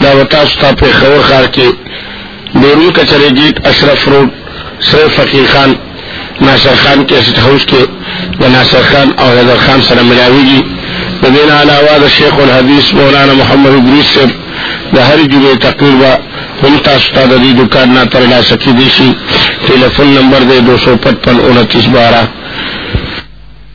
دا وتا ستا په خور خار کې بیرون کچرې جیت اشرف روډ سره فقیر خان ناصر خان کې اسټ هاوس کې د ناصر خان او حیدر خان سره ملاویږي د دین علاوه د شیخ الحدیث مولانا محمد ادریس صاحب د هر جمعې تقریر به هم تاسو ته د دې دکان نه تر لاسه کېدی شي ټلیفون نمبر دی 255 29 12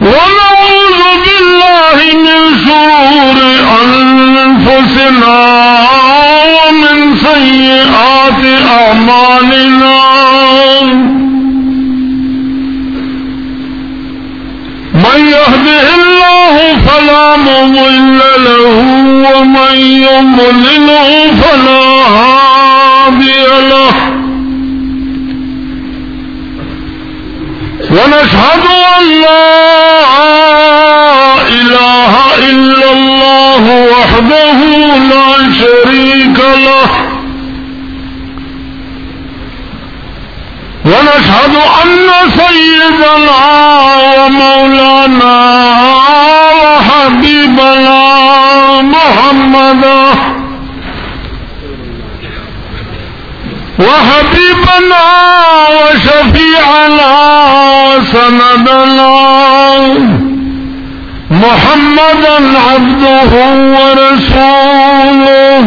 ونعوذ بالله من شرور أنفسنا ومن سيئات أعمالنا من يهده الله يهده فلا مضل له ومن يضلله فلا هادي له ونشهد أن لا إله إلا الله وحده لا شريك له ونشهد أن سيدنا ومولانا وحبيبنا محمدا وحبيبنا وشفيعنا وسندنا محمدا عبده ورسوله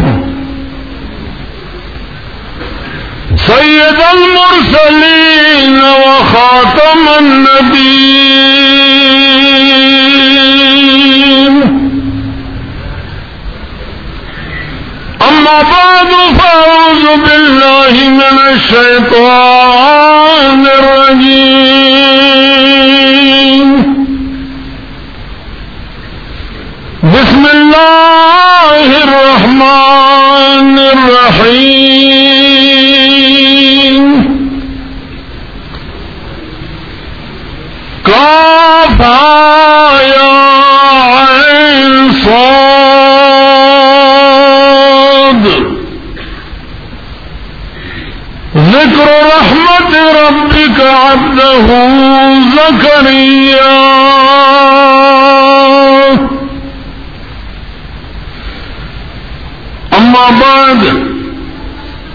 سيد المرسلين وخاتم النبيين أما بعد فأعوذ بالله من الشيطان الرجيم بسم الله الرحمن الرحيم كافا يا صاد ذكر رحمة ربك عبده زكريا أما بعد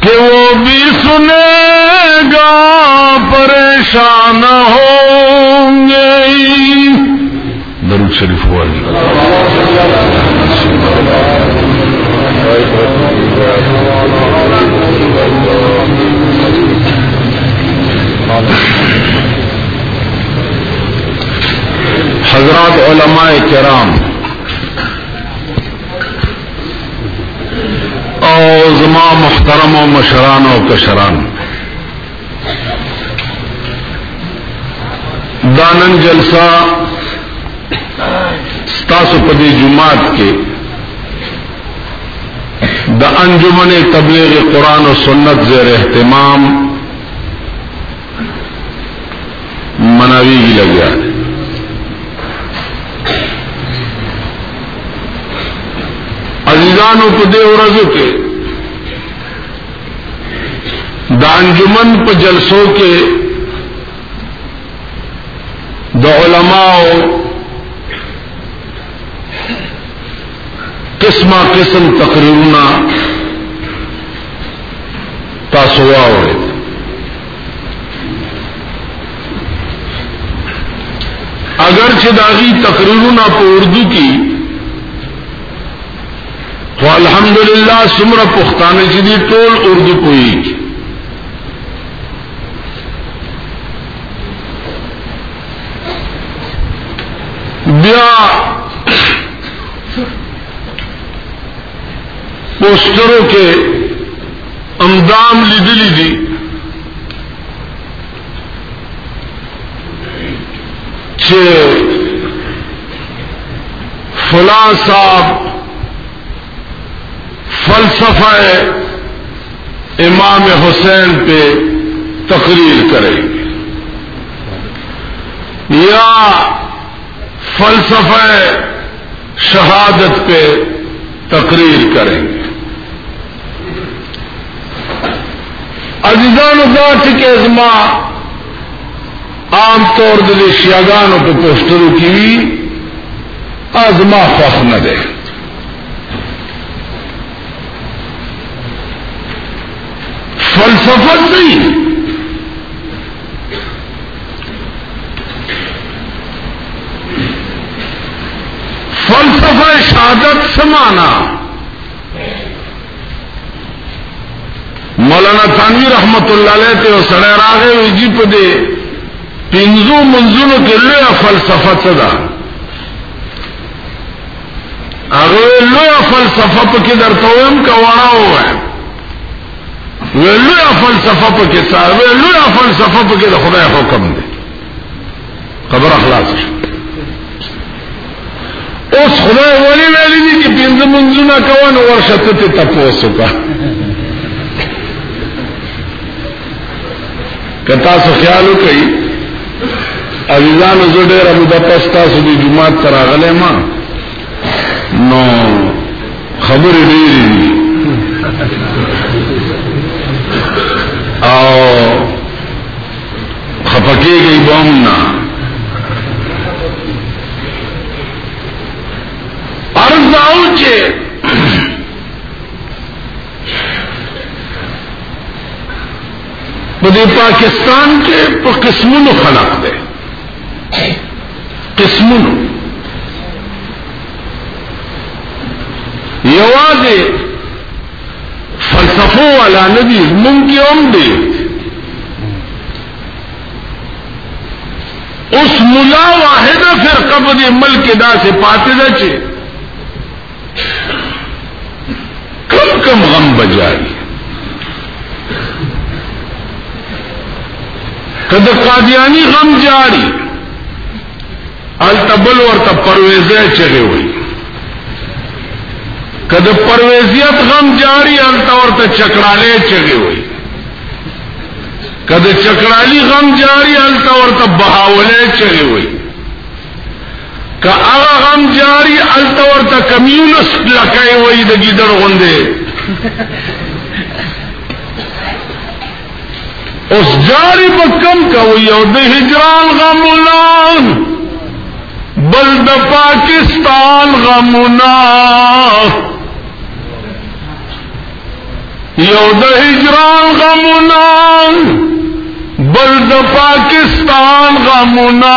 کہ وہ بھی سنے گا پریشان ہوں گے درود شریف ہوا جی حضرات علماء کرام او زما محترم او مشران او کشران دانن جلسہ ستاسو په دې جمعات کې د انجمن تبلیغ قران او سنت زیر اهتمام مناوی کی لگیا عزیزانو په دې ورځو کې د انجمن په جلسو کې د علماو قسمه قسم تقریرونه تاسو واوري اگر چې داغي تقریرونه په اردو کې خو الحمدلله سمره پښتانه چې دي ټول اردو کوي بیا پوسټرو کې امدام لیدلی دي چې فلان صاحب فلسفہ امام حسین پہ تقریر کریں گے یا فلسفہ شہادت پہ تقریر کریں گے عزیزانو دا ټکی زما عام طور د شیعاګانو په پوسټرو کې وي ازما خوښ نه دی فلسفه دی فلسفه شهادت سمانا مولانا تانوی رحمت الله علیه ته سره راغی وی جی په دې پنځو منځونو کې لوی فلسفه څه ده هغه لوی فلسفه په کې درته ویم کواړه وای لوی فلسفه په کې څه لوی فلسفه په کې د خدای حکم دی خبر اخلاص شو اوس خدای ولی ویلی دی چې پنځه منځونه کوه نو ورشه ته ته تپوس وکړه که تاسو خیال وکړئ عزیزانو زه ډېره موده پس تاسو د جومات ته راغلی ما نو خبرې ډېرې دي او خپکه گئی بوم نه ارز داو چه په دې پاکستان کې په قسمونو خلق دی قسمونو یوازې فلسفو والا ندی مونږ کې هم دی اوس مولا واحد فرقه په دې ملک دا سه پاتې ده چې کم کم غم بجای کده قادیانی غم جاری التبل ورته پرويزه چغي وي کله پرويزيت غم جاری الته ورته چکړاله چغي وي کله چکړالی غم جاری الته ورته بهاوله چغي وي که هغه غم جاری الته ورته کمیونست لکه وي د ګیدړ غوندې اوس جاری په کم کوي او د هجران غمونه بل د پاکستان غمونه یو د هجران غمونه بل د پاکستان غمونه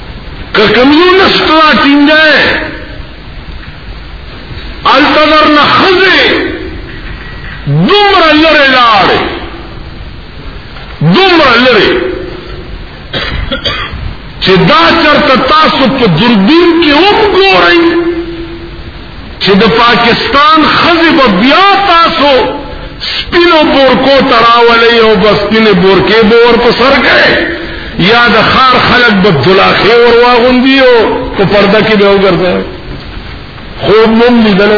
که کمیونست لا ټینګه الته درنه ښځې دومره لرې لاړې دومره لرې چې دا چرته تاسو په دوربین کې هم ګورئ چې د پاکستان خزه به بیا تاسو سپینو بورکو تراولې او بس سپینې بورکې به ور په سر کړي یا د خار خلک به دلاخې ور واغوندي او په پرده کې به وګرځي خوب مم لیدل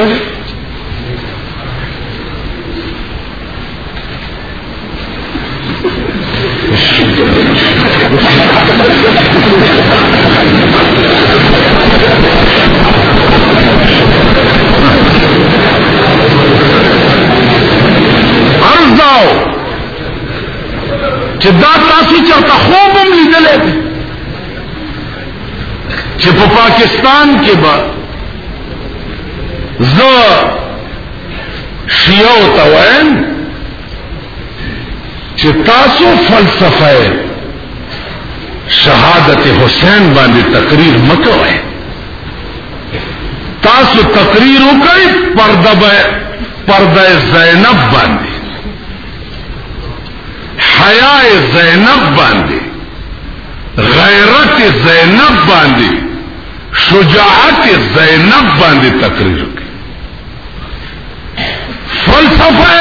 عرض داو چې دا تاسو چرته خوب هم لیدلې چې په پاکستان کې به زه شیعه او توائن چه تاسو فلسفه شهادت حسین باندې تقریر مکوئے تاسو تقریر وکړئ پرده پرده زینب باندې حیا زینب باندې غیرت زینب باندې شجاعت زینب باندې تقریر فلسفہ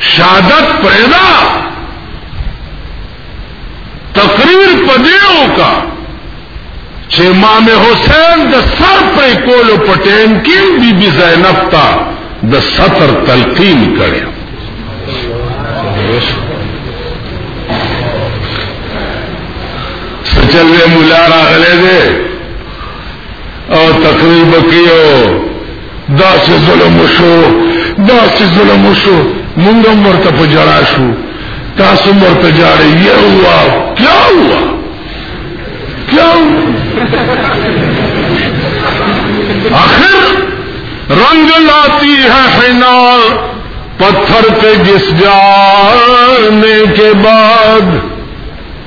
شہادت پیدا تقریر پدیو کا چې امام حسین د سر پر کولو پټین کې بی بی زینب تا د سطر تلقین کړي سچلوې مولا راغله دې او تقریر بکیو دا سه ظلم شو دا سه ظلم شو مونږ هم ورته په جړا شو تاسو ورته جاړې یو وا کیا وا کیا اخر رنگ لاتی ہے حنا پتھر پہ گس جانے کے بعد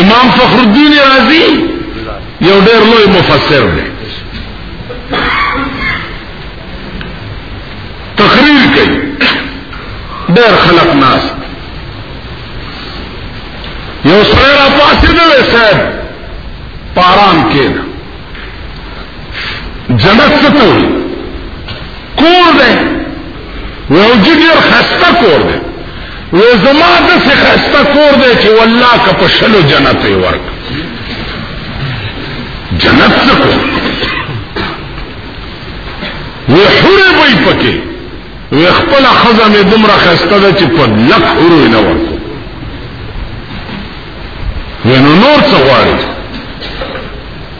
امام فخر الدین رازی یو ډیر لوی مفسر دی تقریر کوي ډیر خلق ناس یو سره را پاسې دی صاحب پاران کې جنت څه ته کور دی ویو جی ډیر خسته کور دی وی زما دسی خسته کور دی چې والله که په شلو جنت یې ورک جنت څه کور وی حوره به یې پکې وی خپله ښځه مې دومره خسته ده چې په لک حورو یې نه ورکو وی نو نور څه غواړي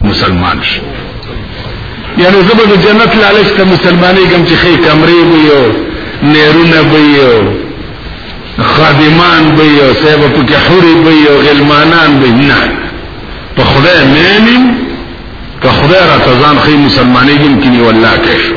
مسلمان شي یعنی زه به د جنت لالچ ته مسلمانېږم چې ښې کمرې به یو نیرونه به یو خادمان به یو صاحب پکې حورې به یو غلمانان به نه په خدای مینم که خدای راته ځان ښې مسلمانېږم کینی والله کې شو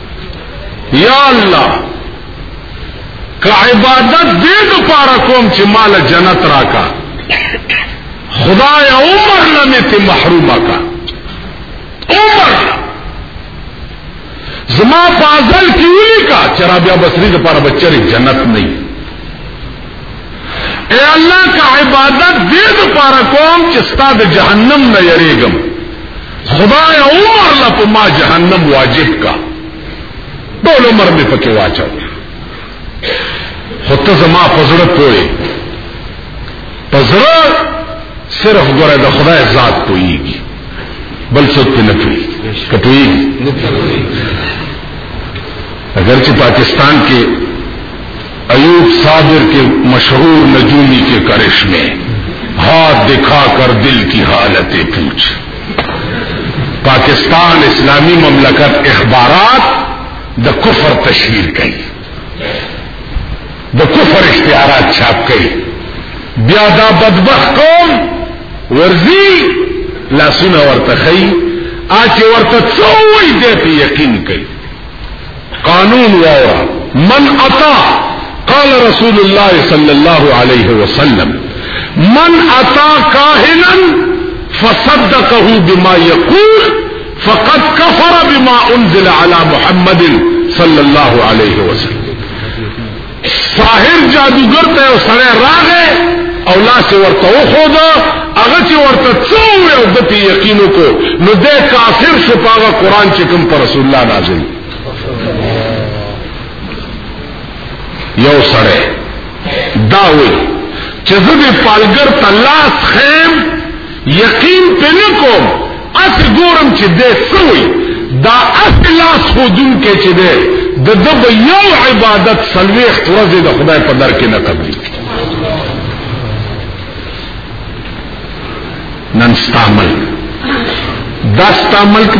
یا الله که عبادت دې د پاره کوم چې مال جنت راکا خدای عمر لمه ته محروم کا عمر زما فاضل کیولی کا چرا بیا بسری د پاره بچره جنت نه اے الله کا عبادت دې لپاره کوم چې ستاد جهنم نه یریږم خدای عمر لا په ما جهنم واجب کا ټول عمر مې پکې واچو خو ته زما پزړه پوي پزړه صرف ګوره د خدای ذات پويږي بل څوک نه پوي کپوي اگر چې پاکستان کې ایوب صابر کې مشهور نجومی کې کرشمه هات دکھا کر دل کی حالت پوچھ پاکستان اسلامی مملکت اخبارات د کفر تشهیر کوي د کفر اشتهارات چاپ کوي بیا دا بدبخت قوم ورزي لاسونه ورته خي اچ ورته څو وي دې یقین کوي قانون وره من اتا قال رسول الله صلى الله عليه وسلم من اتا کاهنا فصدقه بما يقول فقد كفر بما انزل على محمد صلى الله عليه وسلم ساحر جادوګر ته یو سړی راغی او لاس یې ورته وښوده هغه چې ورته څه وویل او ده پرې یقین وکړو نو دی کافر شو په هغه قرآن چې کوم پر رسول الله نازل یو سړی دا وایي چې زه دې پالګر ته لاس ښیم یقین په نه کوم اس ګورم چې دې سوی دا اصل لاس خودون کې چې دې د دب یو عبادت سلويخت ورځې د خدای په در کې نه قبلي نن ستامل دا ستامل کې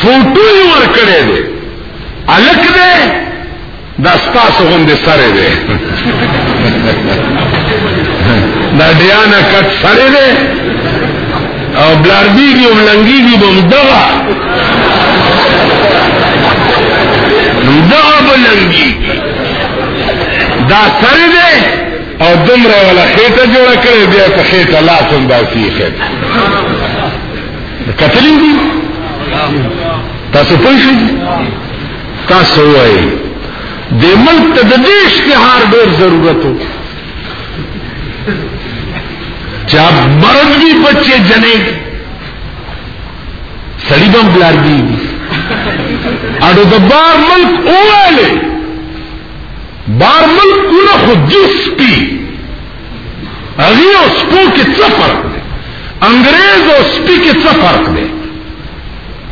فوټو یې ورکړی دی الک دی دا ستاسو غوندې سره دی دا ډیانا کټ سره دی او بلاردیږي او ملنګیږي به همدغه همدغه به لنګیږي دا سره دی او دومره ولا خېټه جوړه کړې بیا په خېټه لاس هم داسي خېټه کتلی دی تاسو پوه شئ تاسو وایي د ملک ته د دې اشتهار ډېر ضرورت و چې اب مرد بھی بچے جنے سړی بم بلار دی اډو د بار ملک اواله بار ملک کونه خو جس پی هغه او سپو کې څه فرق دی انګريز او سپي کې څه فرق دی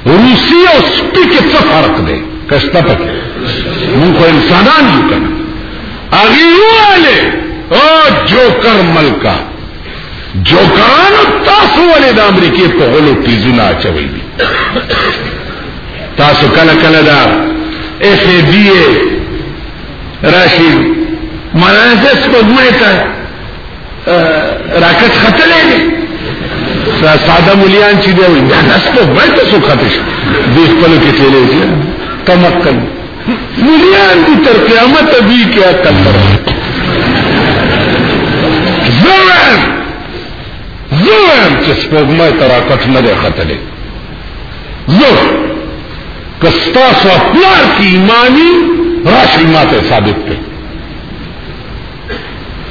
روسي او سپي کې څه فرق دی کښته پکې موږ خو انسانان یو کنه هغه واله او جوکر ملکا جوکران تاسو ولې د امریکای په غلو تیزونه اچوي دي تاسو کله کله دا اف بی ای راشي مولانا ته سپوږمۍ ته راکټ خطلې دي دا ساده مليان چې دی دا نس په بل ته څو خطې شو دې خپل کې تلې دي تمکن مليان دي تر قیامت دي کې عقل لري زوم زوم چې سپوږمۍ ته راکټ نه دی خطلې یو کستا سو اپلار کی ایمانی راشی ما ته ثابت کړي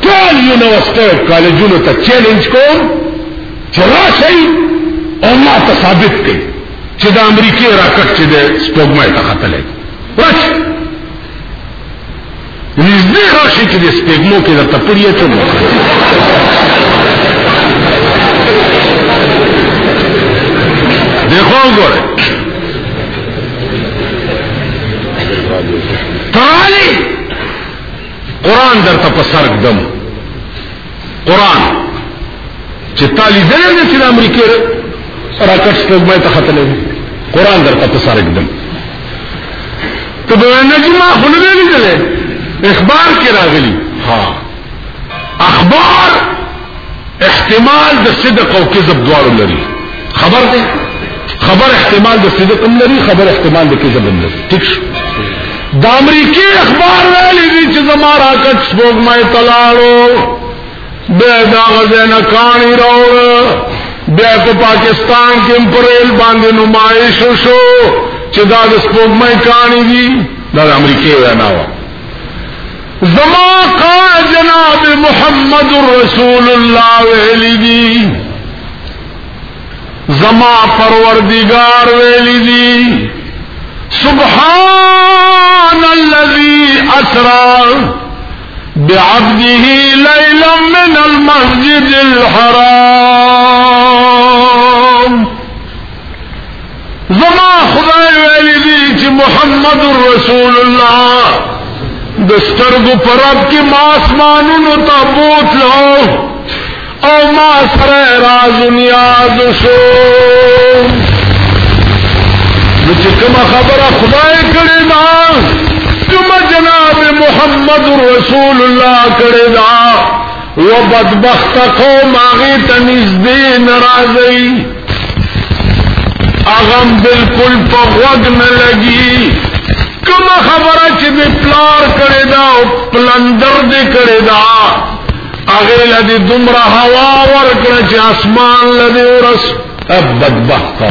ټول یونیورسټي او کالجونو ته چیلنج کوم چې راشي او ما ته ثابت کړي چې د امریکای راکټ چې د سپوږمۍ ته ختلې راشي نږدې راشي چې د سپېږمو کې درته پورې اچوم دیکھو وګوره ترالی قرآن درته په سر ږدم قران چې طالبان دې چې امریکا راکټ سپوږمۍ ته ختلې قران درته په سر کېدل ته به نه چې ما خو نه لیدل اخبار کې راغلي ها اخبار احتمال د صدق او کذب دواړو لري خبر دی خبر احتمال د صدق هم لري خبر احتمال د کذب هم لري ٹھیک شو د امریکای اخبار ویلي دي چې زما راکټ سپوږمۍ ته لاړو بیا دا غزه نه کانی راوړ بیا په پاکستان کې امپریل باندې نمایش وشو چې دا د سپوږمۍ کانی دي دا د امریکای وینا و زما کا جناب محمد رسول الله ویلي دي زما پروردگار ویلی دی سبحان الذي اسرا بعبده ليلا من المسجد الحرام زما خدای ویلی دی چې محمد رسول الله دسترګو پرب کې ماسمانونو ته بوتلو او ما سره راز نیاز شو نو چې کومه خبره خدای کړې ده کومه جناب محمد رسول الله کړې ده و بدبخت قوم هغې ته نږدې نه راځئ اغم بالکل په غوږ نه لګي کومه خبره چې د پلار کړې ده او پلندر دې کړې ده هغه لدی دومره هوا ورکړه چې اسمان لدی ورس بدبخت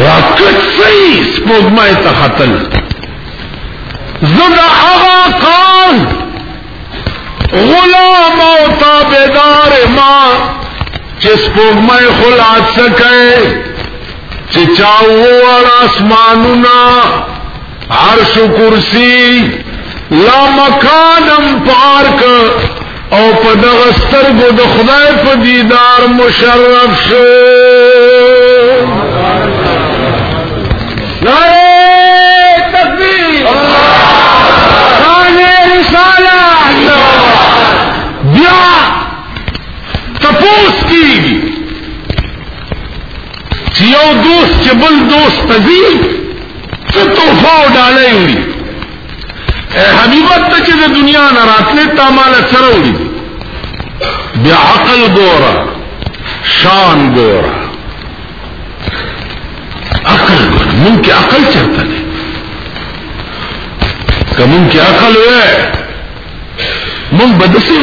راکټ سي سپوږمۍ ته خطل زدا هغه کار غلام او تابعدار ما چې سپوږمۍ خلاص کړي چې چاو وړ اسمانونه عرش و کرسی لا مکانم پارک او په دغه سترګو د خدای په دیدار مشرف شو بیا تپوس کیږي چې یو دوست چې بل دوست ته ځي څه تحفه او ډالۍ وړي حبیبت ته چې د دنیا نه راتلې تا مال سره وړي بیا عقل ګوره شان ګوره عقل ګوره مونږ کې عقل چرته دی که مونږ کې عقل وای مونږ به داسې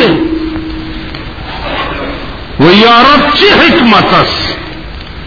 و یا رب چې حکمت است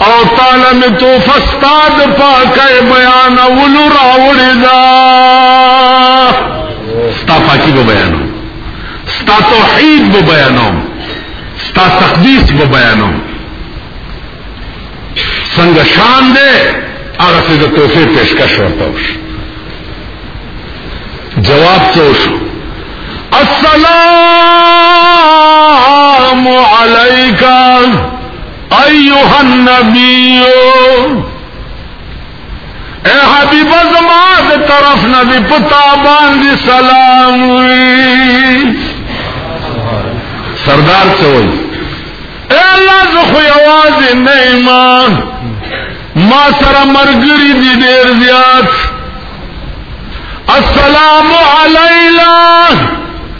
او تعالی می تو فستاد پاک بیان اولو راوڑی دا ستا پاکی با بیانو ستا توحید با بیانو ستا تقدیس با بیانو سنگ شان دے اگر سے توفی پیشکش ورتا ہوش جواب تو شو السلام علیکم ایوہ النبیو اے حبیب زمان دے طرف نبی پتا باندی سلام وی سردار چوئی اے اللہ زخو یواز نیمان ما سر مرگری دی دیر زیاد السلام علیلہ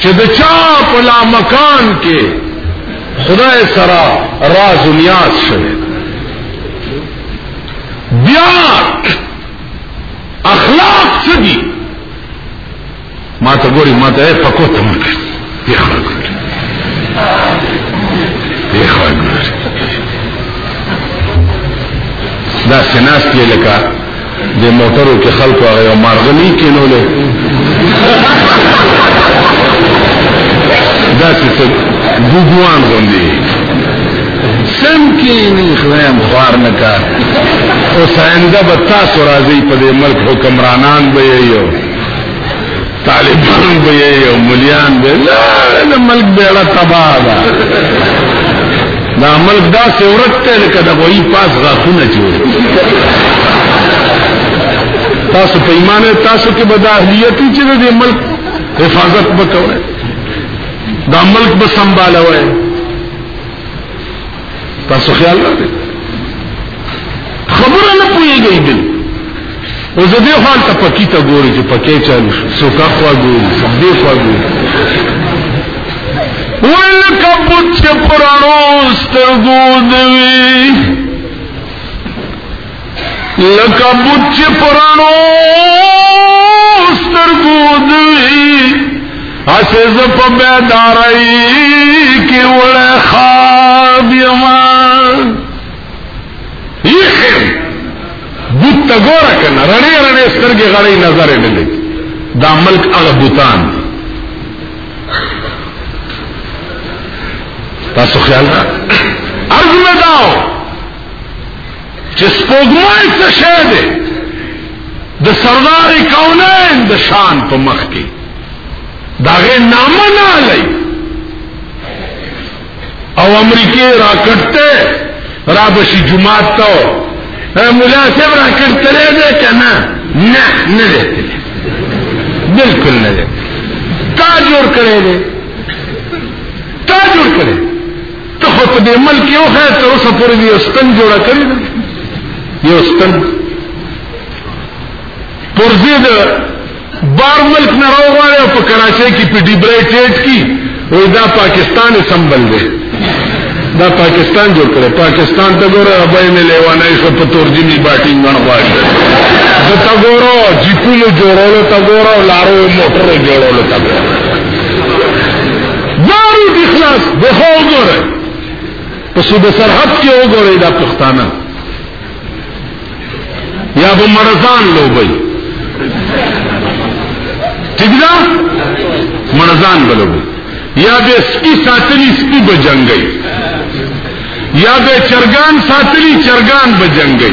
چې د چا په لا مکان کې خدای سره راز و نیاز شوه بیا اخلاق څه دي ما ته ګوري ما ته پکو ته مونږ یې خلک یې خلک دا سناس کې لکه د موټرو کې خلکو هغه یو مارغلی کینولې دا چې څه دوګوان غوندې سم کینی خدایم خوار نه کار اوس آینده به تاسو راځئ په دې ملک حکمرانان به یې یو طالبان به یې او مليان به لا د ملک بیړه تباه ده دا ملک داسې ورک دی لکه د غویي پاس غاښونه چې تاسو په ایمان تاسو کې به دا اهلیت چې د دې ملک حفاظت وکوي دا ملک به سنبالوي تاسو خیال لرئ خبره نه پوهیږئ بل او زه دې حال ته پکی ته ګوري چې پکې چل سوکا خوا ګوري دې خوا ګوري ویل کبوت چې پرانو سترګو دوی لکه بت چې پرانو سترګو دوی اسې ز په بیدارای کې وړه خواب یما یخم بت ته ګوره کنه رڼې رڼې سترګې غړې نظر یې نه دا ملک هغه بوتان دی تاسو خیال را ارز میں داؤ چې سپوږمۍ څه شی دی د سردار کونین د شان په مخ کې داغه نامه نه لای او امریکای راکټته را بشي جمعات ته مولا صاحب راکټته دی کنه نه نه دی بالکل نه دی تا جوړ کړی دی تا جوړ کړی ته خو په دې ملک یو خیر تر اوسه پورې دې یو ستن جوړه کړې ده یو ستن پرزې د بار ملک نه راوغواړي او په کراچۍ کې په ډیبرای ټیټ کې وای دا پاکستان سمبل دی دا پاکستان جوړ کړي پاکستان ته ګوره ابای مې لیوانای شو په تورجنی باټینګ باندې غواړي دا تا ګوره جیپونو جوړولو تا ګوره لارو موټرو جوړولو تا ګوره دارو اخلاص دغه وګوره په صوبه سرحد کې وګوره دا پښتانه یا به مرزان لوبي ٹھیک ده مرزان بلوي یا به سپي ساتلی سپي به جنگي یا به چرګان ساتلی چرګان به جنگي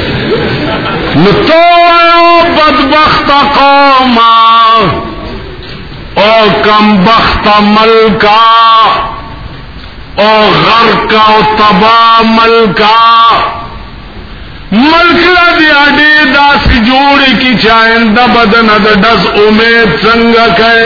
نو تو بدبخت قوما او کم بخت ملکا او غرق او تبا ملکا ملک لا دی اڈی دا سی جوڑی کی چاہن دا بدن دا دس امید سنگا کئے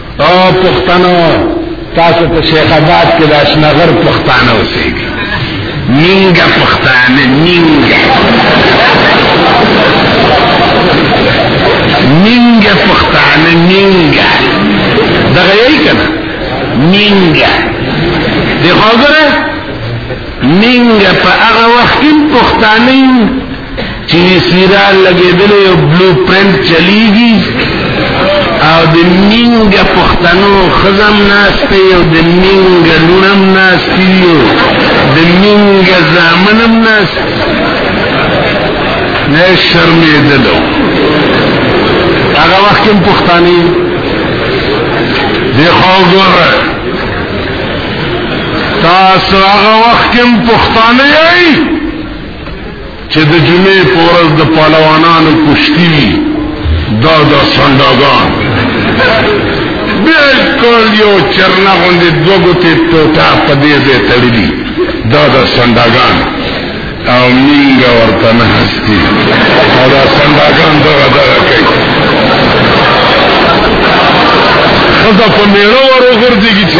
او پښتنو تاسو په شیخ آباد کې د اشنغر پښتانه اوسېږي نینګه پښتانه نینګه نینګه پښتانه نینګه دغه یې کنه نینګه دی خو ګره نینګه په هغه وخت کې پښتانه ټي وي سیرا لګېدلې او بلو پرنټ چلیږي او د مینګ پښتنو خزم ناشته او د مینګ لونم ناشتي او د مینګ زامنم ناشته نه شرمېدلو هغه وخت کې پښتاني دی خو ګوره تاسو هغه وخت کې پښتانه یې چې د جمعې په ورځ د پهلوانانو کشتي وي دا د سنډاګان بالکل یو چرنه غوندې دوه ګوتې ټوټه په دې ځای تړلي دا د سنډاګان او مینګ ورته نه هستي او دا سنډاګان دغه دغه کوي ښځه په میړه ور وغورځېږي چې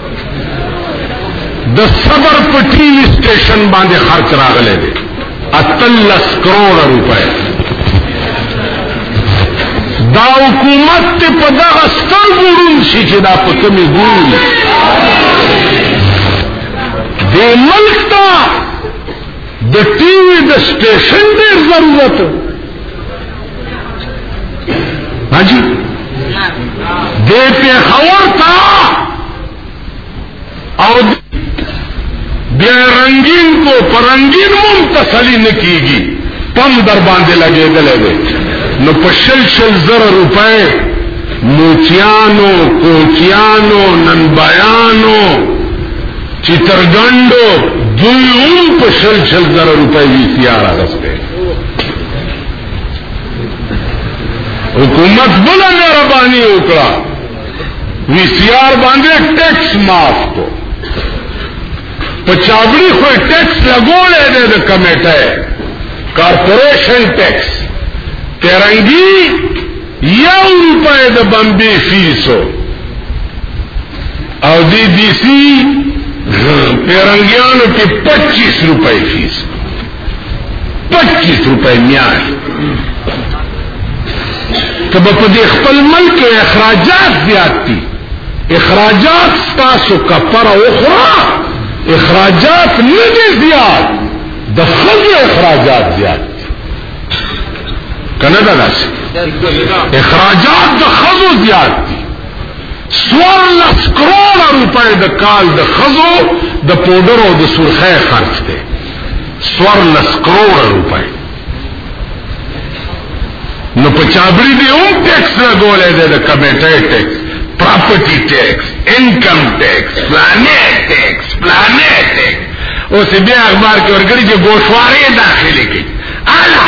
د صبر په ټي وي سټیشن باندې خرچ راغلی دی اتلس کروڑ روپۍ دا حکومت ته په دغه سترګو ړوند شي چې دا په کومې ګوري دې ملک ته د ټي وي د سټیشن ډېر ضرورت راځي د پیښور تا او بیا رنگین کو پرنګین مون تسلی نکیږي پم در باندې لګېدلې وي نو په شل شل زره روپۍ موچیانو کوچیانو ننبیانو چترګنډو دوی هم په شل شل زره روپۍ وی سیاره غسته حکومت بل مهرباني وکړه وی سی آر باندې ټیکس معاف کو په چابړي خو ټیکس لګولې ده د کمیټه کارپوریشن ټیکس ترنګي یو روپۍ د بمبي فیسو او دی دی سی پیرنګیانو کې 25 روپۍ فیس پچیس روپے میاش ته په دې خپل ملک اخراجات زیات دي اخراجات تاسو کفاره اخرى اخراجات نه دي زیات د خځو اخراجات زیات کنه دا داسې اخراجات د خځو زیات دي سوار لس کروڑ روپے د کال د خزو د پودر او د سرخه خرچ دی سوارلس کروڑ روپے نو په چابری دی هم ټیکس لګولای دی د کمیټه ټیکس پراپرټي ټیکس انکم ټیکس پلانې ټیکس پلانې ټیکس اوس بیا اخبار کې ورګړي چې ګوشوارې داخلي کې اعلی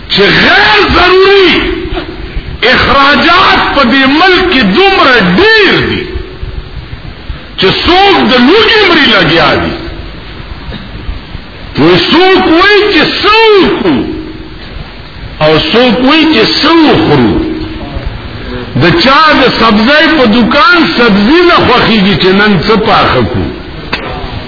چې غیر ضروري اخراجات په دې ملک کې دومره ډیر دي چې څوک د لوګي مري لګیا دي نو څوک وایي چې څوک او څوک وایي چې څوک خورو د چا د سبزۍ په دکان سبزی نه خوخیږي چې نن څه پاخه کو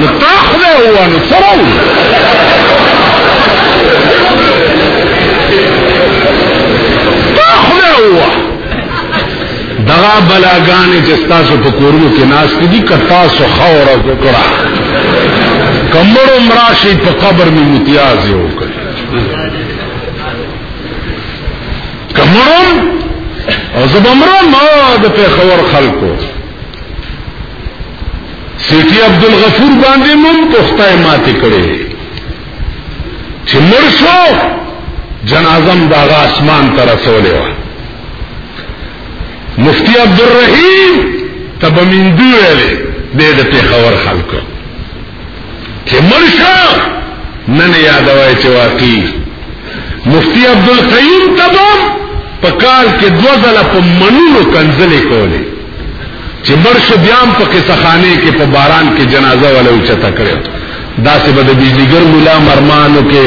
نو تا خدای ووه نو څه راوړي تا خدای ووه دغه بلاګانې چې ستاسو په کورونو کې ناستې دي که تاسو ښه ورځ وکړه که مړ هم راشئ په قبر مې متیاز یې وکړي که مړ هم او زه به مرم د پېښور خلکو سیفی عبدالغفور باندې مم پختای ماتې کړې چې مړ شو جنازم دا غا اسمان ته رسولې و مفتی عبدالرحیم تبمیندو ویلې دې د پیښور خلکو چې مرشا نن یادوي چې واقعي مفتی عبد القیوم تبام په کال کې دوه ځله په منلو کنځلې کولې چې مرش بیا په قصخانه کې په باران کې جنازه ولا اوچته کړو دا سه بده بجلیګر مولا مرمانو کې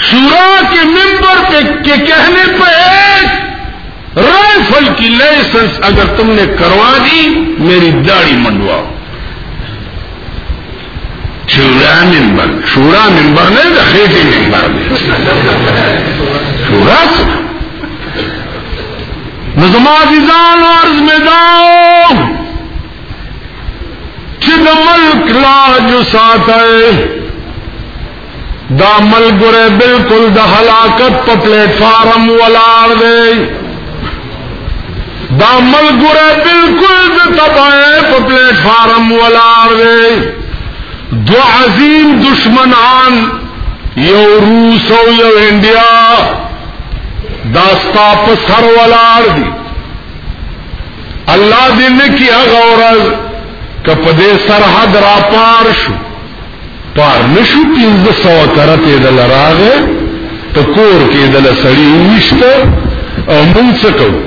شورا کے ممبر پہ کے کہنے پہ ایک رائفل کی لائسنس اگر تم نے کروا دی میری داڑھی منڈواؤ شورا ممبر شورا ممبر نے تو خیٹی ممبر نے شورا نظماتی زان اور ذمہ دار چھ ملک لاج ساتھ ہے دا ملګری بالکل د هلاکت په پلیټ فارم ولاړ دی دا ملګری بالکل د تباہی په پلیټ فارم ولاړ دی دو عظیم دشمنان یو روس او یو انډیا دا ستا په سر ولاړ دی الله دې نکي هغه ورځ کپدې سرحد را پار شو پار نشو پنځه سوه کره تېدل راغی په کور کې دله سړي وویشته او مونږ څه کوو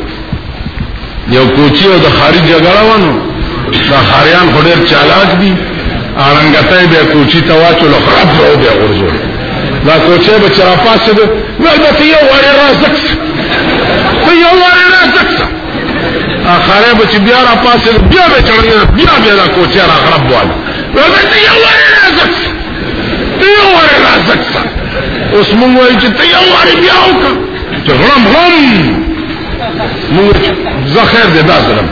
یو کوچی او د خارج جګړه وه نو دا خاریان خو ډېر چالاک دي اړنګتی بیا کوچي ته واچولو خراب به بیا غورځول دا کوچی به چې راپاسېده نو البته یو وارې رازک ته یو وارې رازک ته اخره به چې بیا را پاسې بیا به چړنګ بیا بیا لا کوچه را خراب وای ورته ته یو وای راځه ته یو وای راځه اوس مونږ وای چې ته یو وای بیا وکړه چې غلم غلم مونږ زه خیر دې دا سره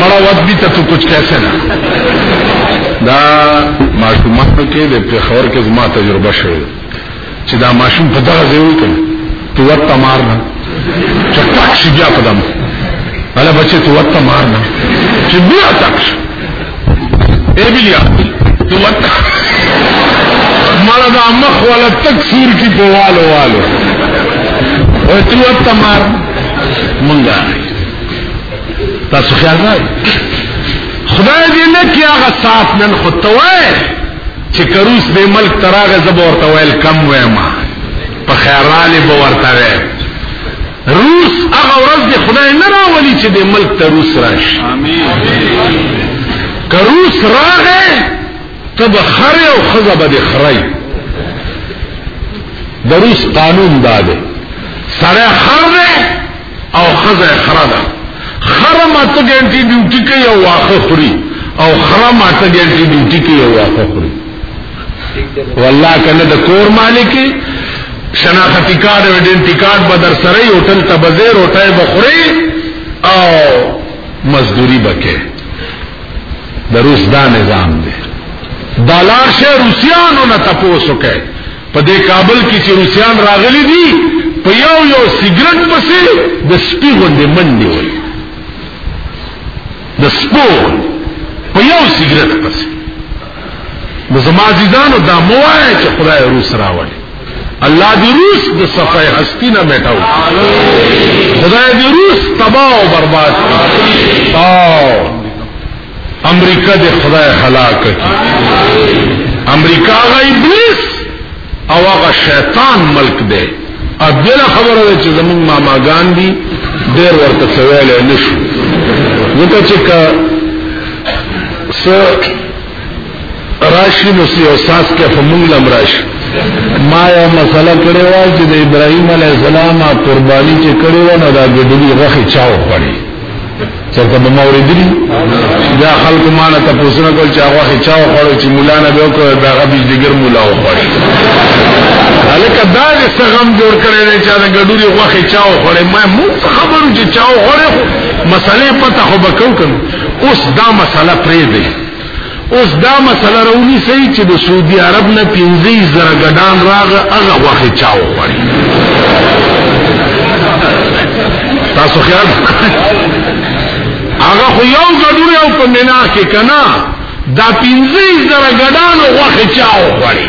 مړه وخت دي ته کچھ کیسه نه دا ماشومان کې د پیښور کې زما تجربه شوه چې دا ماشوم په دغه ځای وي کنه تو وت مار نه چې تک شي بیا په دم هله بچي تو وت مار نه چې بیا تک شي ای بلیا تو وت مړه دا مخ ولا تک سور کی په والو والو او تو وت مار مونږه تاسو خیال راځي خدای دې نه کیاغه صاف نن خو توه چې کروس دې ملک تراغه زبر ورته ویل کم وایم په خیراله به ورته ویل روس هغه ورځ دې خدای نه راولي چې دې ملک ته روس راشي کروس راغې تب خره او خزه به دې خړای د روس قانون دا دی سره خر دی او خزه خره ده خره ماته ګنټي ډیوټي کوي او واخه خوري او خره ماته ګنټي ډیوټي کوي او واخه خوري والله کنه د کور مالکی شناختی کارت او ایڈنٹی کارت به در سره هوټل ته بزیر او ټای بخوري او مزدوری بکې د روس دا نظام دی دالار شه روسیانو نه تاسو کوي په دې کابل کې چې روسیان راغلي دي په یو یو سیګریټ پسې د سپي غوندې منډې وایي د سپو په یو سیګریټ پسې نو زما عزیزانو دا مو وایي چې خدای روس راوړي الله دې روس د صفای هستی نه میټاو خدای دې روس تباہ او برباد کړي امریکا د خدای هلاک کی امریکا هغه ابلیس او هغه شیطان ملک دی ا دې خبره ده چې زمونږ ماما ګان دي ډېر ورته سوال نه شو ځکه چې کا س راشي نو سی او ساس کې فمون لم راشي ما یو مسله کړې و چې د ابراهیم علی السلام قرباني چې کړې و نو دا ګډوډي غوخي چاو پړي چرته مو اوریدلی دا خلکو مانه تاسو نه کول چې هغه خې چاو خړو چې مولا نه به کو دا غبي دیګر مولا و خړ الکه دا دې سغم جوړ کړي نه چې دا ګډوري غوخه چاو خړې ما مو خبرو چې چاو خړې مسلې پته خو بکو کم اوس دا مسله پرې دی اوس دا مسله راونی سي چې د سعودي عرب نه 15 زره ګډان راغه هغه وخت چاو وړي تاسو خیال هغه خو یو ګډور یو په مینا کې کنا دا 15 زره ګډان وخت چاو وړي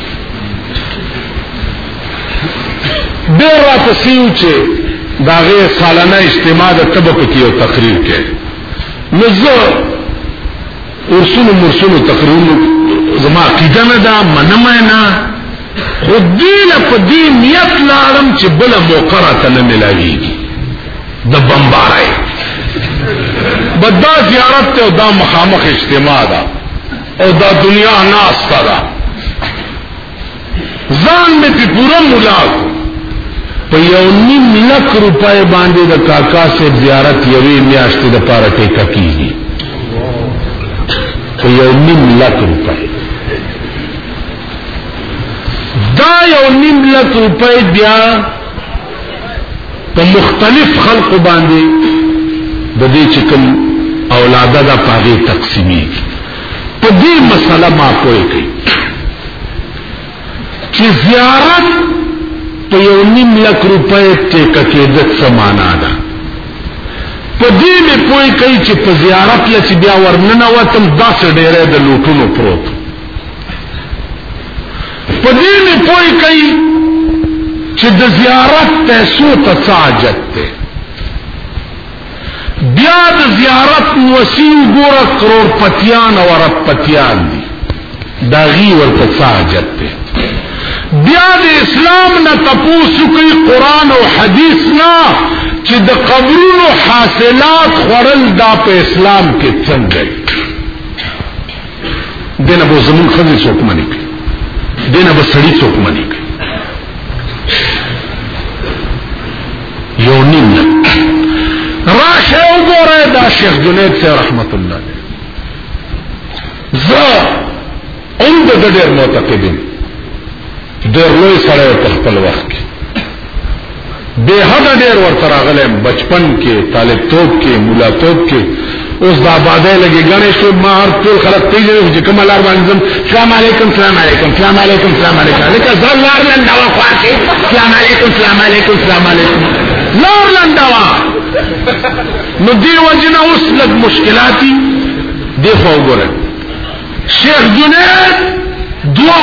ډیر را پسیو چې دا غیر سالانه اجتماع د تبه پکې یو تقریر کې نو زه ورسونو مرسونو تقریرونو زما عقیده نه ده منم نه خو دې له په دې نیت لاړم چې بل موقع راته نه ملاویږي د بمبارای بدا زیارت ته دا مخامخ اجتماع ده او دا دنیا ناستا دا زان میں پی پورا ملا کو پا یو نیم لک روپای باندے دا کاکا سے زیارت یوی میاشتی دا پارا ٹیکا کی گی پا یو نیم لک روپای دا یو نیم لک روپای بیا په مختلف خلق باندې د دې چې کوم اولاده د پاغي تقسیمي په دې مسله ما پوي کوي چې زیارت په یو نیم لک روپۍ ټیکه کېدت سمانا ده په دې مې پوي کوي چې په زیارت لې چې بیا ورننه وتم داسې ډېرې د لوټونو پروت په دې مې پوه کوي چې د زیارت پیسو ته څه حاجت دی بیا د زیارت وسیع ګوره کرورپتیان او اربپتیان دي دا غي ورته څه حاجت دی بیا د اسلام نه تپوسو کوي قران او حدیث نه چې د قبرونو حاصلات خورل دا په اسلام کې څنګه دینه به زمون خزي څوک منی کوي دینه به سړی څوک منی کوي یو نیم نه راشه وګوره دا شیخ جنید سے رحمت الله زه هم د ډېر معتقدین ډېر لوی سړی په خپل وخت کې به حد ډېر ورته راغلی بچپن کې طالب توپ کې مولا توپ کې اوس دا باندې لګي غنې شو ما هر ټول خلک پیژنې چې کوم لار باندې زم سلام علیکم سلام علیکم سلام علیکم سلام علیکم لکه زړه لار لنډا وا خواږه سلام علیکم سلام علیکم سلام علیکم لار لنډا وا نو دی وجنه اوس لږ مشکلاتي دی خو وګوره شیخ جنید دو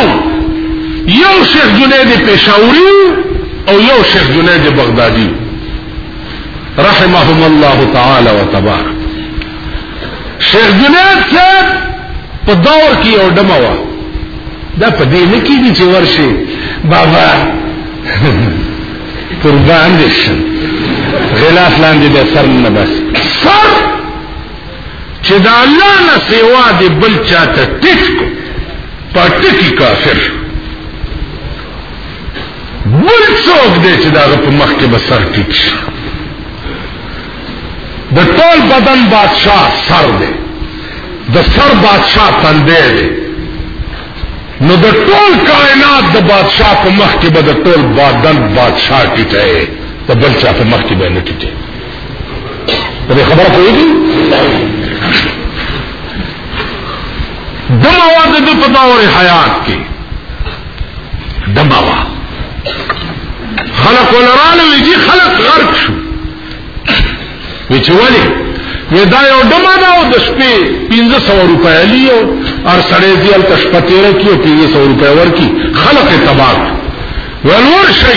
یو شیخ جنید پیشاوری او یو شیخ جنید بغدادی رحمهم الله تعالی و تبارک شیخ جنید صاحب په دور کې یو ډمه و دا په دې نه کېږي چې ورشي بابا قربان دې شم غلاف لاندې به سر نه بس سر چې د الله نه سیوا د بل چاته ټیټ کو پټه کی کافر بل څوک دی چې دا په مخ کې به سر ټیټ شي د ټول بدن بادشاہ سر دی د سر بادشاہ تندې دی نو د ټول کائنات د بادشاہ په مخ کې به د ټول بدن بادشاہ ټیټه دی د بل چا په مخ کې به نه ټیټه په دې خبره پوهېږي دمه وا د ده په دور حیات کې دمه وا خلق ولرانه وي دي خلق غرق شو وی چې ولې وی دا یو دمه دا او د شپې 1500 روپۍ لیو ار سړې دی ال تشپه تیر کیو 1500 روپۍ ورکی خلق تباہ ولور شي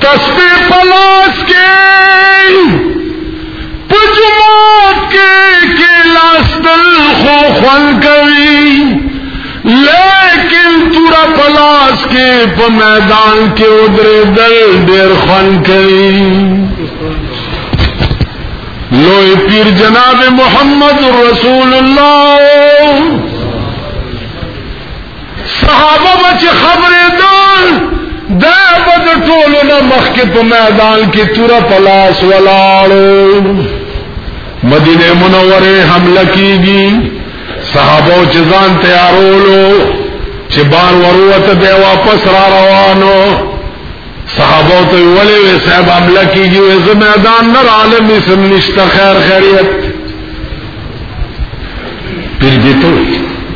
تسبی پلاس کے پجمات کے کے لاس دل خو خون کری لیکن تورا پلاس کے پا میدان کے ادر دل دیر خون کری لوئے پیر جناب محمد رسول اللہ صحابه به چې خبرېدل دا به د ټولو نه مخکې په میدان کې توره په لاس ولاړو مدینه منورې حمله کېږي صحابه چې ځان تیارولو چې بار وروته به واپس را روانو صحابه ته ولې وې صاحب حمله کېږي وې زه میدان نه عالم اسم نشته خیر خیریت پیر دې ته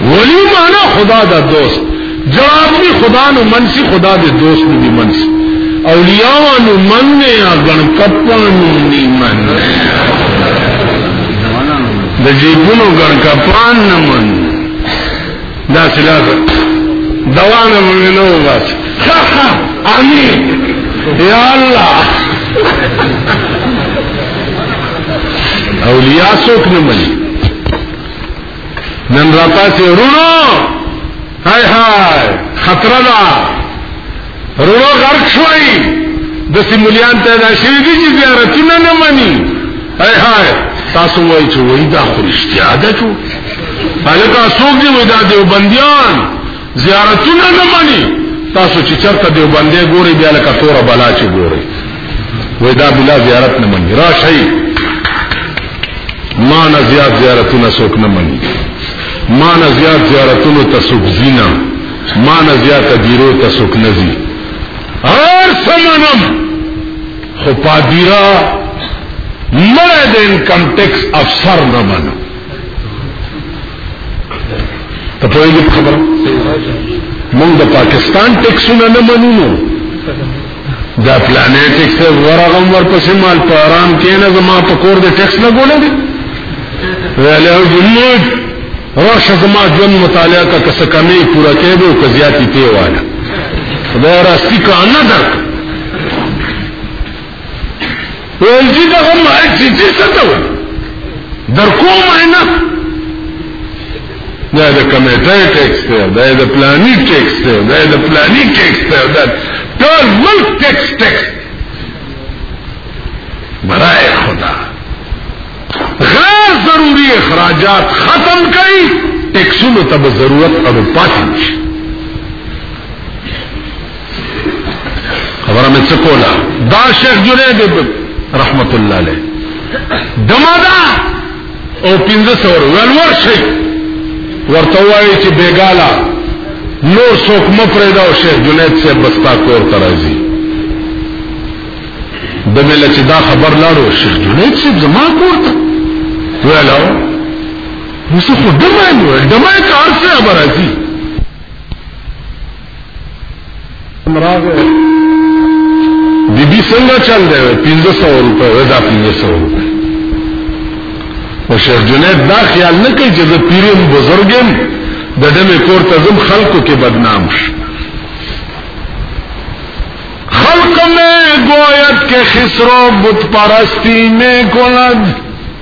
ولی مانا خدا دا دوست جواب دی خدا نو منسی خدا دے دوست نو دی منسی اولیاء نو مننے یا گن کپا نو نی مننے دا جیبونو گن کپان نو من دا سلاس دوان منو بس خا خا آمین یا اللہ اولیاء سوک نو منی نن را پاسې ورونو هاي هاي خطر ده ورونو غرق شوي د سیمولیان پیدا شوي دي چې زیارتونه نه مني هاي هاي تاسو وایي چې وایي دا خو رښتیا ده چې هلکه څوک دي وایي دا دیوبندیان زیارتونه نه مني تاسو چې چرته دی باندې ګوري بیا لکه تور بلا چې ګوري وای دا بلا زیارت نه مني راشي ما نه زیات زیارتونه څوک نه مني ما نه زیات زیارتونو ته څوک زینا ما نه زیات دیرو ته څوک نه زی هر سمنم خو پادیرا مړه د انکم ټیکس افسر نه منم ته پوهیږي خبره موږ د پاکستان ټیکسونه نه منونو دا پلانې ټیکس ورغم ورپسې مال په آرام کې نه زما په کور د ټیکس نه ګولې دي ویلې جنود راشه زما ژوند مطالعه کا کس کمی پورا کې به او کزياتي ته واله خدای راستی کا نه درک ویل چې دغه مایک چې چې څه ته وایي در کوم نه دا د کمیټه ټیکس دی دا د پلاني ټیکس دی دا د پلاني ټیکس دی دا ټول ملک ټیکس ټیکس برای خدا غیر ضروری اخراجات ختم کړي ټیکسونو ته ضرورت او پاتې شي خبره مې څه کوله دا شیخ جنید رحمت الله علیه دما دا او پنځه سور ول ورشي ورته وایي چې بیګالا نور څوک مو پرېدا او شیخ جنید سے بستا کور ته راځي د مل چې دا خبر لاړو شیخ جنید سے زما کور ته ویلاو نو څه خو دمه نو دمه کار څه خبر راځي بی بی څنګه چل دی 1500 روپے ودا 1500 روپے او شیخ جنید دا خیال نه کوي چې د پیرم بزرګم د دمه کور ته زم خلکو کې بدنام شي خلق میں گویت کے خسرو بت پرستی میں کند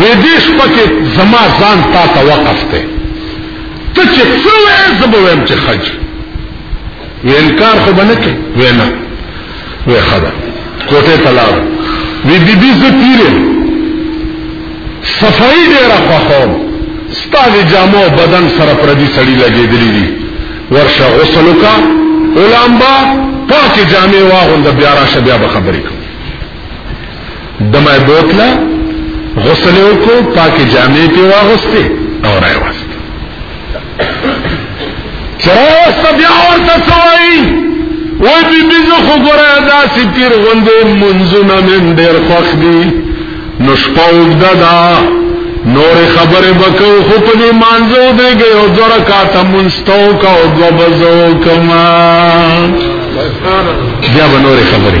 وې دې شپه کې زما ځان تا ته وقف دی ته چې څه وې زه به ویم چې خج وې انکار خو به نه کې وې نه وې خدا کوټه تلار وې دې دې زه تیرې صفائی ډېر خوښوم ستاسو جامو بدن سره پردي سړی لګېدلې دي ورشه غسل وکا اولامبا پاکي جامې واغوند بیا راشه بیا به خبرې کوم دمه بوتله غسل وکړو پاکي جامې په واغسته او راي واست چرای واست بیا ورته سوای وای بی بی زه خو ګره داسې پیر غوندې منځونه مې ډېر خوښ دي نو شپه اوږده ده نور خبره بکو خو په دې مانځو دی ګیو دو رکعات منستو کا او دو بزو کما بیا به نور خبره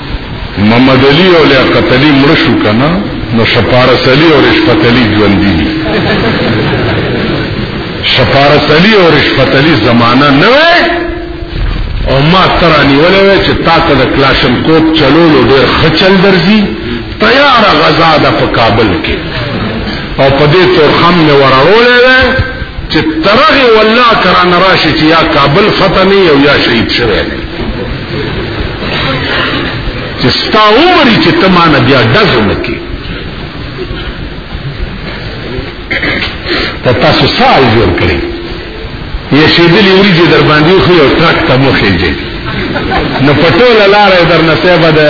محمد علي او لیاقت علي مړ شو کنه نو شپارس علي او رشفت علي ژوندي دي شپارس علي او رشفت علي زمانہ نه وای او ما تر نیولې وای چې تا ته د کلاشن کوپ چلولو ډېر خچل درځي تیار غزا ده په کابل کې او په دې تورخم مې وراړولې وای چې ترغه والله کرانه راشي چې یا کابل فتح نه او یا شهید شوی نه چې ستا عمر چې تمانه بیا دزو نکي ته تاسو سال جوړ کړی یې شیدلی وریجې در باندې خو یو ټرک ته مخې دي نو پټول لاره در نصیب ده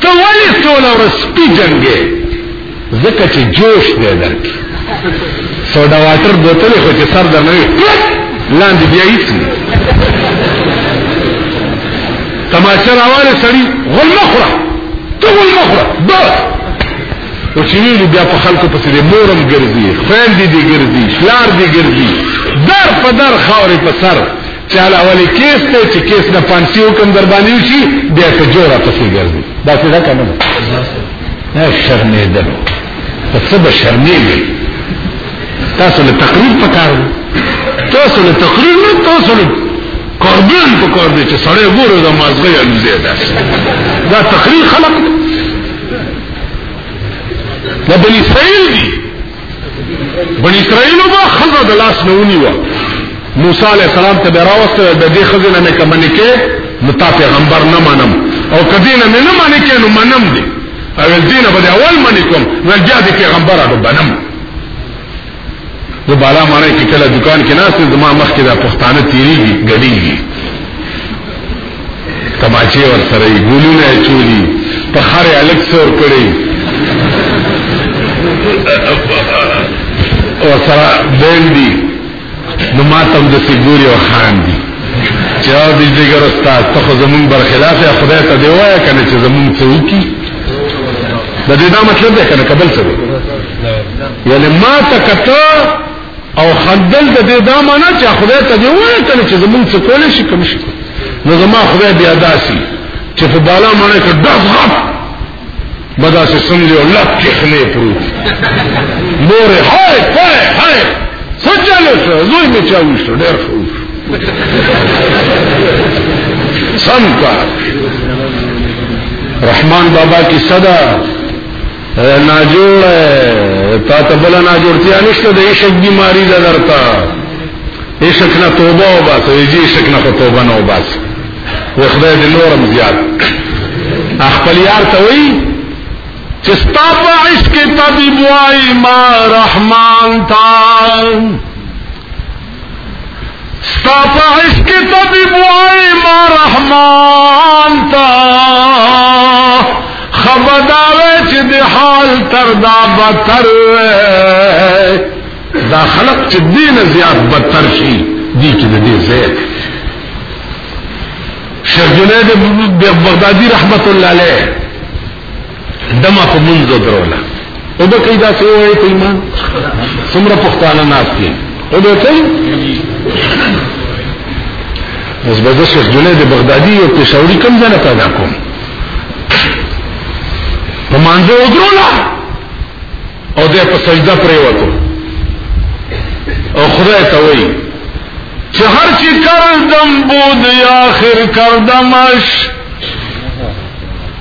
ته ولې ټوله ورځ سپي جنګې ځکه چې جوش دی درکې سوډا واټر بوتلې خو چې سر درنه وي لاندې بیا هیڅ نه تماشه راواله سړي غول نه خوره ته غول نه خوره بس نو چې ویلي بیا په خلکو پسې د مورم ګرځي خویندې دې ګرځي شلار دې ګرځي در په در خاورې په سر چاله اولی کیس ته چې کیس نه پانسی حکم در باندې وشي بیا ته جوړه پسې ګرځي دا څه ده کنه نه شرمېدل په څه به شرمېږي تاسو له تقریر پکار تاسو له تقریر نه تاسو له کاربن پکار دي چې سړی ګوره دا مازغه یې لږه ده دا تقریر خلق ده بني اسرائیل دي بنی اسرائیلو با خزه د لاس نه ونیوه موسی علیه السلام ته به راوسته د دې خزه نه مې کمنې کې نو تا پیغمبر نه منم او کدی نه مې نه منې کې نو منم دې او دې نه به اول منې کوم نو بیا دې پیغمبر اډو بنم نو بالا معنی چې کله دکان کې ناس زما مخ کې د پښتانه تیریږي غړيږي تماچې ور سره یې ګولونه یې چولي په خر یې هلک څور کړی او سره بین دي نو ما ته همداسې ګوري او خاندي چې او بجلیګر استاد ته خو زمونږ برخلاف یا خدای ته دی وایه که نه چې زمونږ څه وکړي د دې دا مطلب دی که نه که بل څه دی یعنې ما ته که ته او خندل د دې دا معنا چې خدای ته دی وایي کنه چې زمونږ څه کول شي کوم شي نو زما خدای بیا داسي چې په بالا مړه کې دغ غف بدا سي سن له الله کې خلې پروت مور هاي هاي هاي سچاله شو زوی می چاوي شو ډېر خو سم کار رحمان بابا کی صدا ناجوړ تا ته بل ناجوړتیا نشته د عشق بیماری ده درته عشق نه توبه او باسه ویجی عشق نه توبه نه او باسه و خدای دې نورم زیات خپل یار ته وی چې ستا په عشق طبيب وای ما رحمان تا ستا په عشق کې طبيب وای ما رحمان تا خبرداوي چې د حال تر دا بتر دا خلق چې دین زیات بتر شي دي کې د دې زیات شیخ جنید بغدادي رحمت الله علیه دمه په منځ دروله او به کوي دا څه وایي په ایمان څومره پښتانه ناست دي او به کوي اوس به زه شیخ جنید بغدادي او پېښوري کوم ځای نه پیدا کوم په منځ ودروله او د په سجده پرې وته او خدای ته وایي چې هر چې کردم بود یا اخر کردمش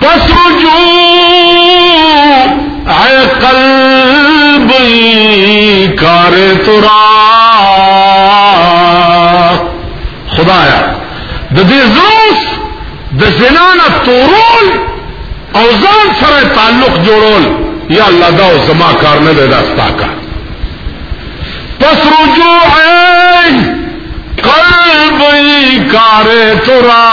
پس رجوع اے قلب کار ترا خدایا د دې زوس د زنان تورول او ځان سره تعلق جوړول یا الله دا او زما کار نه دی دا ستا کار پس رجوع قلب کار ترا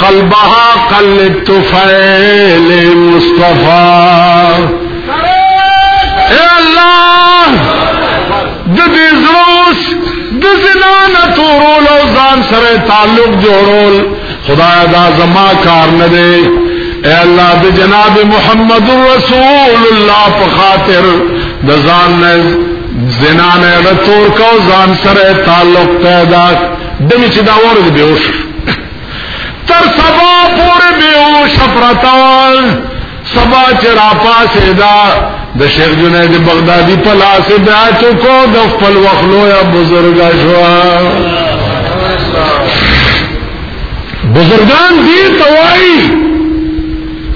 قلبها قلب طفیل مصطفی اے اللہ ددی زروس دزنان تورول او ځان سره تعلق جوړول خدای دا زما کار نه دی اے اللہ د جناب محمد رسول اللہ په خاطر د ځان نه زنا نه د تور کو ځان سره تعلق پیدا دمه چې دا وره دی بیوش تر سبا پورې بیوش پرتاوال سبا چې را پاسې دا د شیخ جنید بغدادي په لاس بیا تو کو د خپل وخلو یا بزرګ شو بزرگان دې توای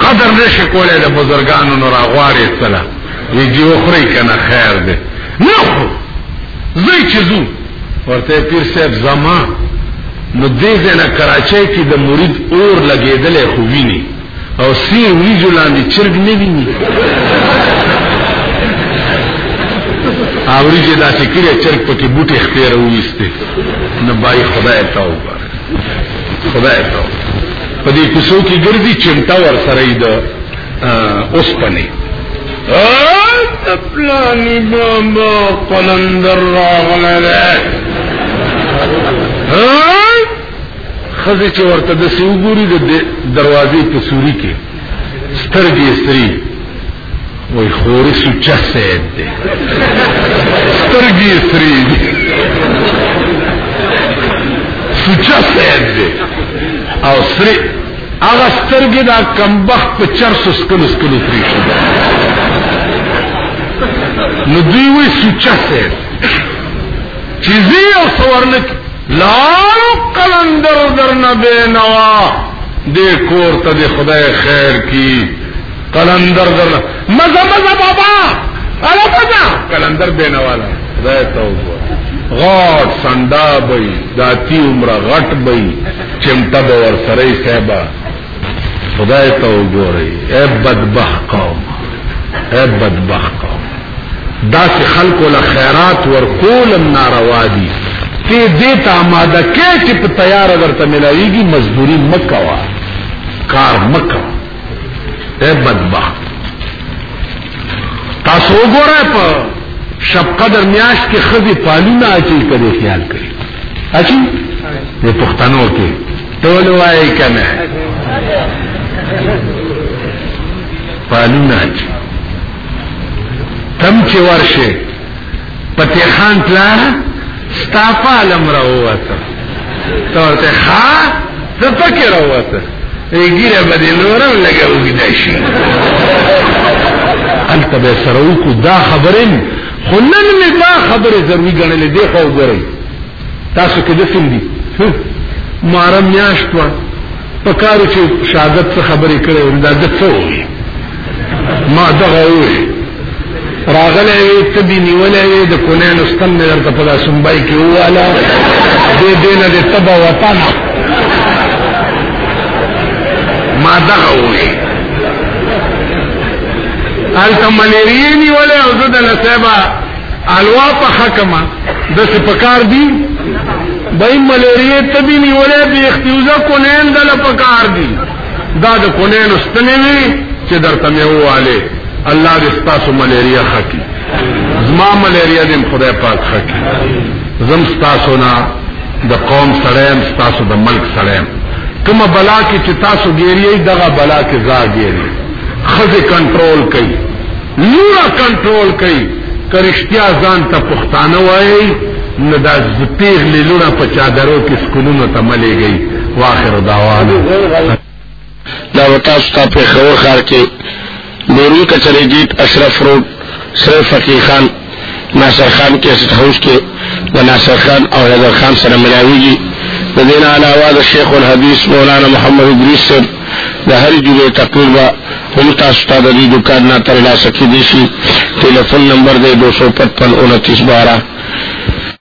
قدر نشي کولای د بزرګانو نور غواړي استلا وی دی وخري کنه خیر دی نه خو زه چې زو ورته پیر صاحب زما نو دې ځنه کراچۍ کې د مرید اور لګېدلې خو ویني او سی ویجو لاندې چرګ نه ویني اوریجه داسې کړي چرګ پکې بوټي خپل وېسته نه بای خدای ته وګوره خدای ته په دې کوڅو کې ګرځي چمټا ور سره یې ده اوس پنه ا پلانی بابا قلندر راغله ده خزه چې ورته د سیوګوري د دروازې په سوري کې سترګې سری وای خوري سوچا سید دی سترګي سری دی سوچا سید دی او سری هغه سترګي دا کمبخ په چرسو سکلو سکلو سری شو نو دوی وی سوچا سید چیزی او سورلک لارو قلندر درنه بینوا دې کور ته د خدای خیر کی قلندر درنه مزه مزه بابا الا مزه قلندر بینواله خدای ته وګوره غاټ سندا بې داتی عمر غټ بې چمټه به ور سره صاحبہ خدای ته وګورئ اے بدبخت قوم اے بدبخت قوم دا چې خلکو له خیرات ورکول ناروا دي ته دې ته آماده کې چې په تیار ورته ملایږي مزدوري مکوا کار مکوا اے بدبخت تاسو وګورئ په شب قدر میاش کې خزي پالونه اچي کړي خیال کړي اچي د پښتنو کې ټول وایي کنه پالونه اچي تم چې ورشه پتیخان پلار ستا پالم راووته ته ورته ښا زه پکې راووته ګیره به دې نورم لږه اوږده شي هلته به سره وکړو دا خبرې خو نن مې دا خبرې ضروري ګڼلې دی خو وګورئ تاسو کې د سندي ماره میاشت و پکارو چې شهادت څخه خبرې کړې او دا د څو ما دغه وې راغلې وې تبي نیولې وې د کونین استم نه درته په لاسمبای کې واله دې دې نه د تبا وطن ما دغه وې الته مليري نیولې او زه د لسبا الوا پخه کما د څه پکار دی بای ملیریه تبی نیولې به اختیوزه کونین دل پکار دی دا د کونین استنې وی چې درته مې واله الله دې تاسو ملیریه خکی زما ملیریه دې خدای پاک خکی زم تاسو نه د قوم سره تاسو د ملک سره کومه بلا کې چې تاسو ګیریې دغه بلا کې ځا ګیری خزه کنټرول کړئ لوړه کنټرول کوي کرشتیا ځان ته پښتانه وایي نو دا زپیغ لوړه په چادرو کې سکولونو ته ملېږي واخر دعوانا دا وتاسو ته په خور خار کې نوري کچري جیت اشرف روډ شریف فقیر خان ناصر خان کې ست هاوس کې د ناصر خان او حیدر خان سره ملاویږي د دې نه علاوه د شیخ الحدیث مولانا محمد ادریس صاحب د هر جمعې تقریر به هم تاسو ته د دې دکان نه تر لاسه کېدی شي ټلیفون نمبر دی 255 29 12